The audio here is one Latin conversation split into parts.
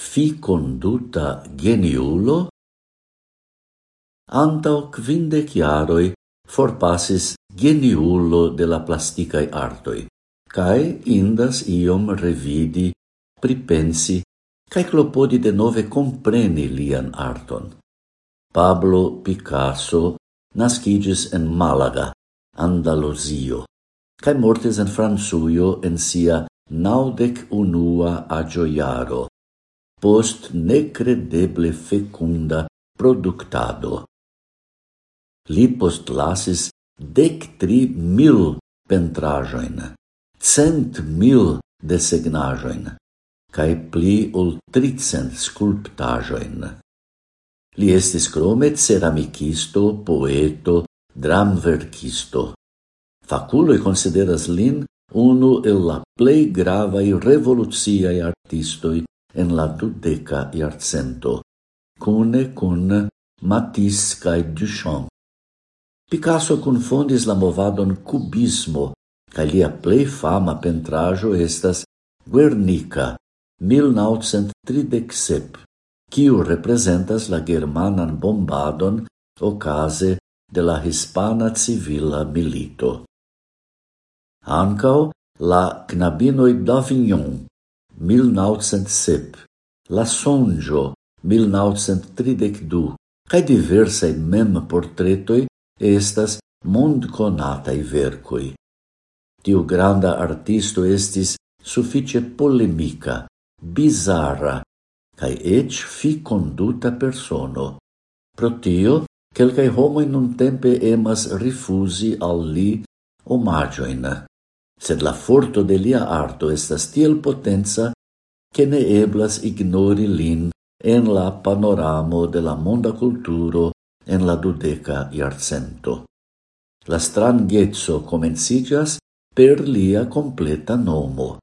fi conduta geniulo, antau quindec iaroi forpassis geniulo de la plasticae artoi, cae indas iom revidi, pripensi, cae clopodi de nove compreni lian arton. Pablo Picasso nascidis en Malaga, Andalusio, cae mortis en Fransuio en sia naudec unua agioiaro, post necredeble fecunda productado. Li postlasis dec tri mil pentrajoin, cent mil desegnajoin, cae pli ol tricent sculptajoin. Li estis crome ceramicisto, poeto, dramverkisto. Faculoi consideras lin unu el la plei gravai revoluciai artistoi en la dudeca iarcento, cune cun Matisse cae Duchamp. Picasso confondis la movadon cubismo, ca lia plei fama pentrajo estas Guernica, 1937, quiu representas la germanan bombadon ocase de la hispana civila milito. Ancao la knabinoi d'Avignon 1907, La Sonjo 1932, cae diversae mem portretoi estas mondconatai vercoi. Tiu granda artisto estis suffice polemica, bizarra, cae ec fi conduta persono. Pro tio, quelcae homoi nun tempe emas rifusi al li omagioin sed la forto de lia arto estas tiel potenza che ne eblas ignori lin en la panoramo de la monda culturo en la dudeca iarcento. La strangezzo comencigas per lia completa nomo.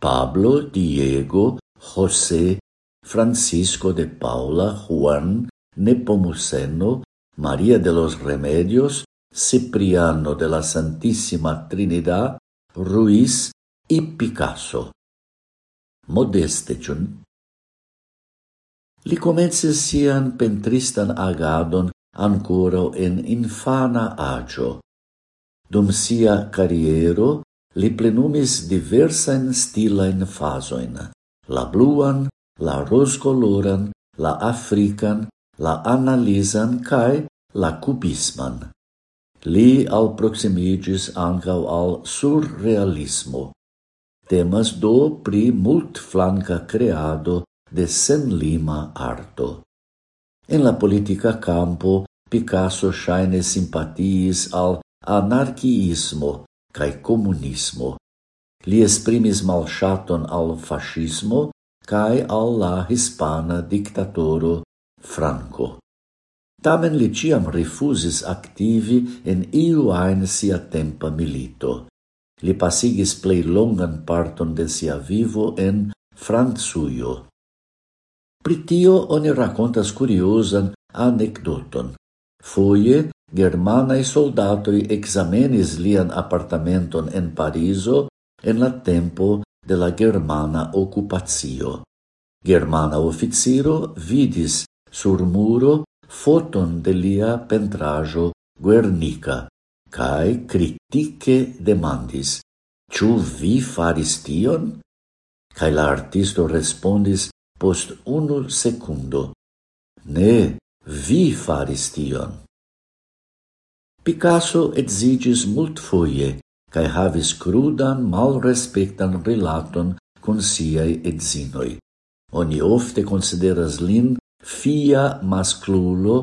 Pablo, Diego, José, Francisco de Paula, Juan, Nepomuceno, Maria de los Remedios, Cipriano de la Santissima Trinidad, Ruiz y Picasso. Modeste ĉu? Li comences sian pentristan agadon ancora en infana agio. Dum sia carriero, li plenumis diversajn stilajn fasoin, la bluan, la roscoloran, la african, la analizan cae la cubisman. Li alproximigis ancau al surrealismo. Temas do pri multflanka creado de senlima arto. En la politica campo, Picasso shaine simpatiis al anarchiismo cae comunismo. Li esprimis malshaton al fascismo cae al la hispana dictatoro Franco tamen li ciam refusis activi en iu ain sia tempa milito. Li pasigis plei longan parton de sia vivo en Franzuio. Pritio oni racontas curiosan anecdoton. Foie, germanae soldatoi examenis lian apartamenton en Pariso en la tempo de la germana occupazio. Germana officiro vidis sur muro foton de lia pentrajo Guernica cae critique demandis: «Ciu vi faris tion?" Cae la artisto respondis post unu secundo, "Ne, vi faris tion." Picasso exigis mult foie, cae havis crudan, malrespektan relaton con siaj edzinoj. Oni ofte consideras lin fia masclulo,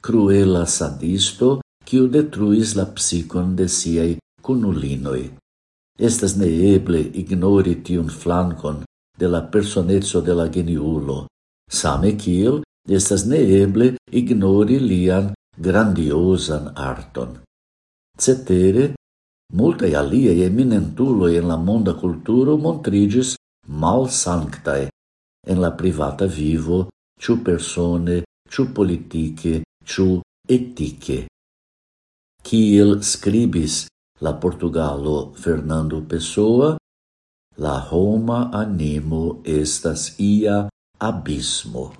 cruela sadisto, quiu detruis la psicon de siei cunulinoi. Estas neeble ignori tiun flancon de la personetso de la geniulo, same kiel estas neeble ignori lian grandiosan arton. Cetere, multae aliei eminentuloi en la monda culturo montrigis mal sanctae en la privata vivo ciu persone, ciu politiche, ciu etiche. Kiel scribis la Portugalo Fernando Pessoa, la Roma animo estas ia abismo.